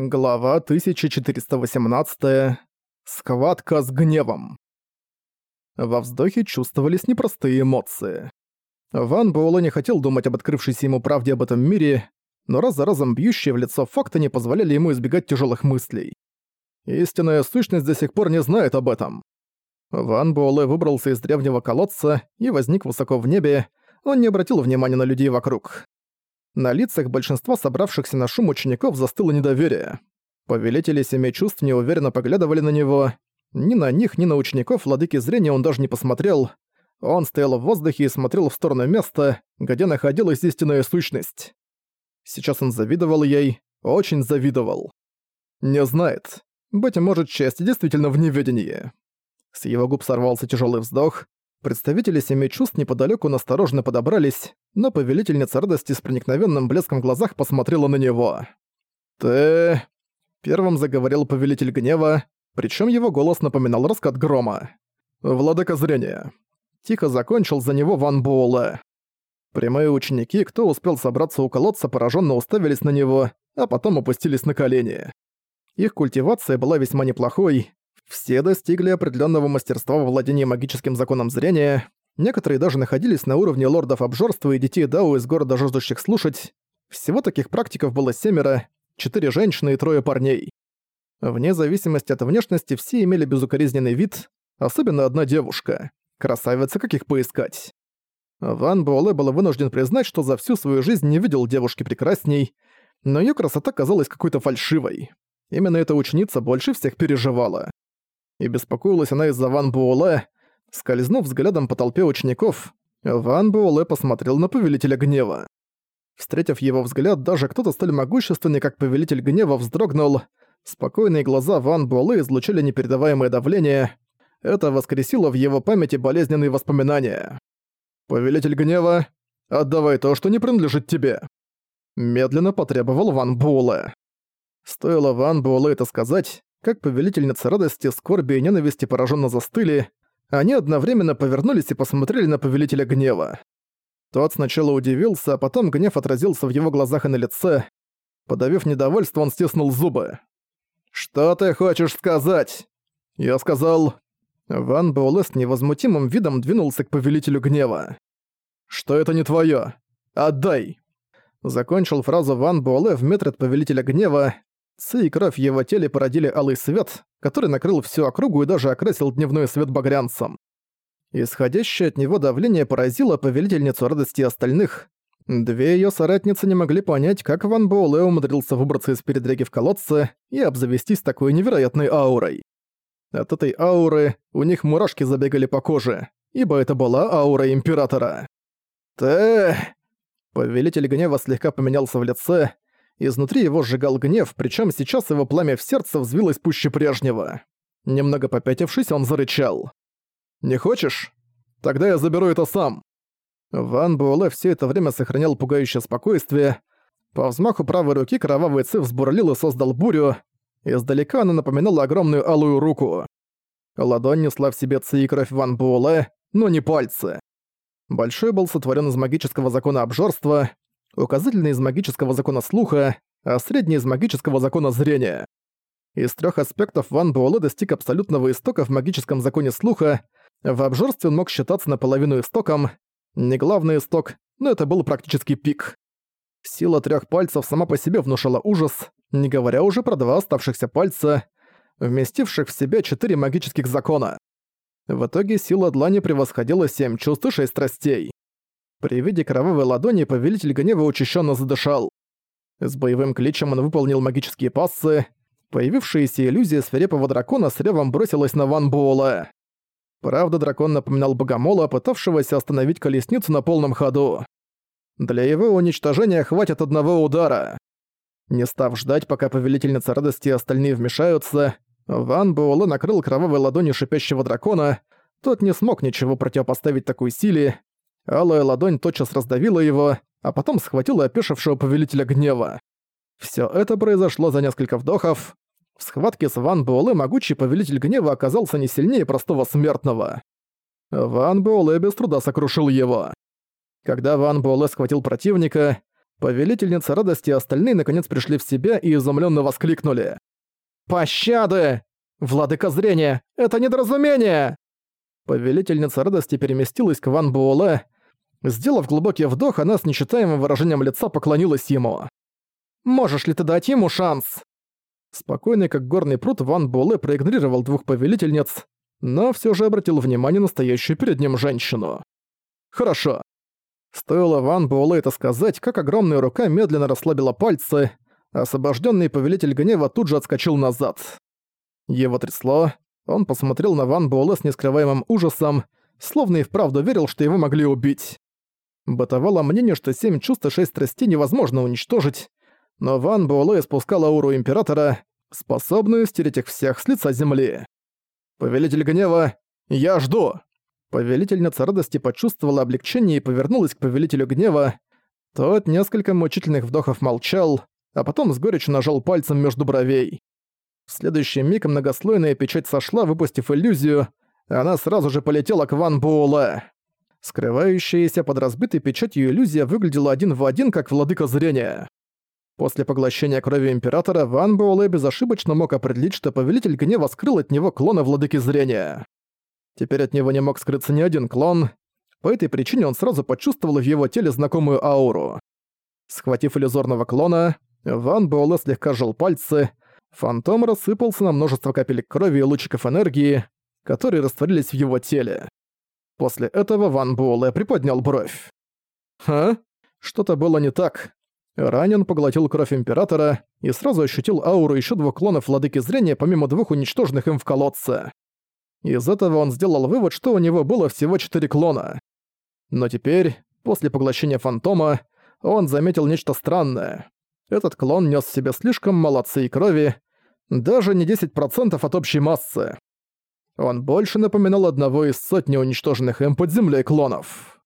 Глава 1418. Схватка с гневом. Во вздохе чувствовались непростые эмоции. Ван Буэлэ не хотел думать об открывшейся ему правде об этом мире, но раз за разом бьющие в лицо факты не позволяли ему избегать тяжелых мыслей. Истинная сущность до сих пор не знает об этом. Ван Буэлэ выбрался из древнего колодца и возник высоко в небе, он не обратил внимания на людей вокруг. На лицах большинства собравшихся на шум учеников застыло недоверие. Повелители Семи Чувств неуверенно поглядывали на него. Ни на них, ни на учеников владыки зрения он даже не посмотрел. Он стоял в воздухе и смотрел в сторону места, где находилась истинная сущность. Сейчас он завидовал ей, очень завидовал. Не знает. Быть может, счастье действительно в неведении. С его губ сорвался тяжелый вздох, Представители семи чувств неподалеку настороженно подобрались, но повелительница радости с проникновенным блеском в глазах посмотрела на него. «Ты...» Первым заговорил повелитель гнева, причем его голос напоминал раскат грома. «Владыка зрения». Тихо закончил за него Ван Буэлэ. Прямые ученики, кто успел собраться у колодца, пораженно уставились на него, а потом опустились на колени. Их культивация была весьма неплохой, все достигли определенного мастерства во владении магическим законом зрения, некоторые даже находились на уровне лордов обжорства и детей Дао из города жаждущих слушать. Всего таких практиков было семеро, четыре женщины и трое парней. Вне зависимости от внешности все имели безукоризненный вид, особенно одна девушка. Красавица, как их поискать. Ван Буэлэ был вынужден признать, что за всю свою жизнь не видел девушки прекрасней, но её красота казалась какой-то фальшивой. Именно эта ученица больше всех переживала и беспокоилась она из-за Ван Буэлэ. Скользнув взглядом по толпе учеников, Ван Буэлэ посмотрел на Повелителя Гнева. Встретив его взгляд, даже кто-то столь могущественный, как Повелитель Гнева, вздрогнул. Спокойные глаза Ван Буэлэ излучали непередаваемое давление. Это воскресило в его памяти болезненные воспоминания. «Повелитель Гнева, отдавай то, что не принадлежит тебе!» Медленно потребовал Ван Буэлэ. Стоило Ван Буэлэ это сказать, как повелительница радости, скорби и ненависти пораженно застыли, они одновременно повернулись и посмотрели на повелителя гнева. Тот сначала удивился, а потом гнев отразился в его глазах и на лице. Подавив недовольство, он стиснул зубы. «Что ты хочешь сказать?» Я сказал... Ван Буэлэ с невозмутимым видом двинулся к повелителю гнева. «Что это не твоё? Отдай!» Закончил фразу Ван Буэлэ в метре от повелителя гнева, Ци и кровь его теле породили алый свет, который накрыл всю округу и даже окрасил дневной свет багрянцем. Исходящее от него давление поразило повелительницу радости остальных. Две её соратницы не могли понять, как Ван Боулэ умудрился выбраться из передряги в колодце и обзавестись такой невероятной аурой. От этой ауры у них мурашки забегали по коже, ибо это была аура Императора. «Ты...» Повелитель гнева слегка поменялся в лице, Изнутри его сжигал гнев, причем сейчас его пламя в сердце взвилось пуще прежнего. Немного попятившись, он зарычал. «Не хочешь? Тогда я заберу это сам». Ван Буэлэ все это время сохранял пугающее спокойствие. По взмаху правой руки кровавый циф взбурлил и создал бурю. Издалека она напоминала огромную алую руку. Ладонь несла в себе ци и кровь Ван Буэлэ, но не пальцы. Большой был сотворен из магического закона обжорства, указательный из магического закона слуха, а средний из магического закона зрения. Из трех аспектов Ван Буэлэ достиг абсолютного истока в магическом законе слуха, в обжорстве он мог считаться наполовину истоком, не главный исток, но это был практически пик. Сила трех пальцев сама по себе внушала ужас, не говоря уже про два оставшихся пальца, вместивших в себя четыре магических закона. В итоге сила длани превосходила семь чувств и шесть страстей. При виде кровавой ладони повелитель гнева учащенно задышал. С боевым кличем он выполнил магические пассы. Появившаяся иллюзия свирепого дракона с ревом бросилась на Ван Буэлэ. Правда, дракон напоминал богомола, пытавшегося остановить колесницу на полном ходу. Для его уничтожения хватит одного удара. Не став ждать, пока повелительница радости и остальные вмешаются, Ван Буэлэ накрыл кровавой ладонью шипящего дракона, тот не смог ничего противопоставить такой силе, Алая ладонь тотчас раздавила его, а потом схватила опешившего повелителя гнева. Всё это произошло за несколько вдохов. В схватке с Ван Буэлэ могучий повелитель гнева оказался не сильнее простого смертного. Ван Буэлэ без труда сокрушил его. Когда Ван Буэлэ схватил противника, Повелительница радости и остальные наконец пришли в себя и изумленно воскликнули. «Пощады! Владыка зрения! Это недоразумение!» Повелительница радости переместилась к Ван Буэлэ. Сделав глубокий вдох, она с нечитаемым выражением лица поклонилась ему. «Можешь ли ты дать ему шанс?» Спокойный как горный пруд, Ван Буэлэ проигнорировал двух повелительниц, но все же обратил внимание на стоящую перед ним женщину. «Хорошо. Стоило Ван Буэлэ это сказать, как огромная рука медленно расслабила пальцы, освобожденный повелитель гнева тут же отскочил назад. Его трясло, он посмотрел на Ван Буэлэ с нескрываемым ужасом, словно и вправду верил, что его могли убить. Бытовало мнение, что семь чувств и шесть страстей невозможно уничтожить, но Ван Буэлэ испускал ауру Императора, способную стереть их всех с лица земли. «Повелитель гнева, я жду!» Повелительница радости почувствовала облегчение и повернулась к повелителю гнева. Тот несколько мучительных вдохов молчал, а потом с горечью нажал пальцем между бровей. В следующий миг многослойная печать сошла, выпустив иллюзию, она сразу же полетела к Ван Буэлэ. Скрывающаяся под разбитой печатью иллюзия выглядела один в один, как владыка зрения. После поглощения крови Императора Ван Буэлэ безошибочно мог определить, что Повелитель Гнева скрыл от него клона владыки зрения. Теперь от него не мог скрыться ни один клон. По этой причине он сразу почувствовал в его теле знакомую ауру. Схватив иллюзорного клона, Ван Буэлэ слегка сжал пальцы, фантом рассыпался на множество капелек крови и лучиков энергии, которые растворились в его теле. После этого Ван Буэлэ приподнял бровь. «Ха? Что-то было не так. Ранен поглотил кровь Императора и сразу ощутил ауру еще двух клонов Владыки Зрения помимо двух уничтоженных им в колодце. Из этого он сделал вывод, что у него было всего четыре клона. Но теперь, после поглощения фантома, он заметил нечто странное. Этот клон нес в себе слишком мало и крови, даже не 10% от общей массы. Он больше напоминал одного из сотни уничтоженных им под землей клонов.